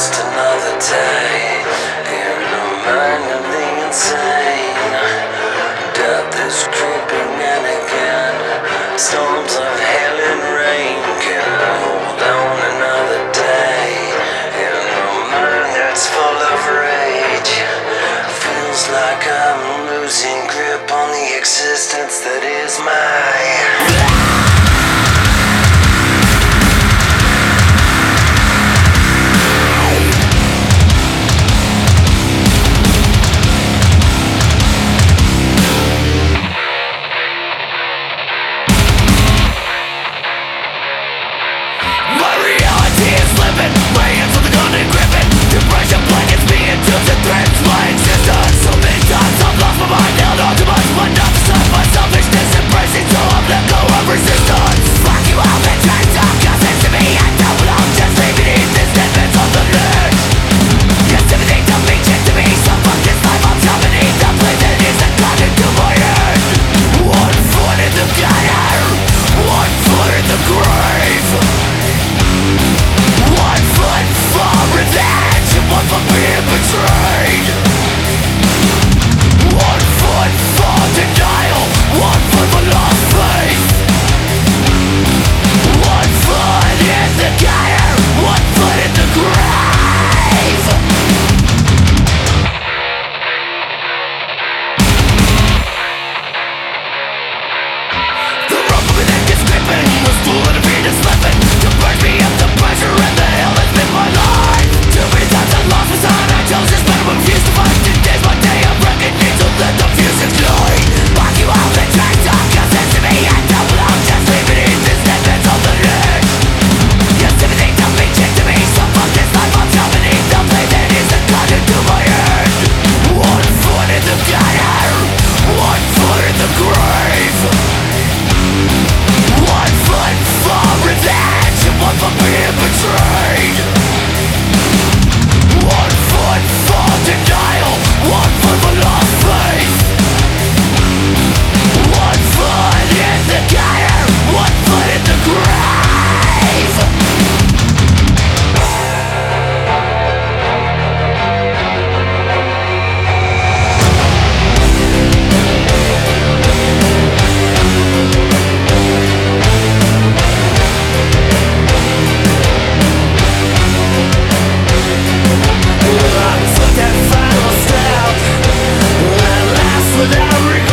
just another day in the mind of the insane. Death is creeping in again. Storms of hail and rain can hold on another day in a mind that's full of rage. Feels like I'm losing grip on the existence that is mine. Gun and gripping. Depression blankets me into the threats my existence So many times I've lost my mind. Held on to much But not dead, you must be betrayed Sorry. without regret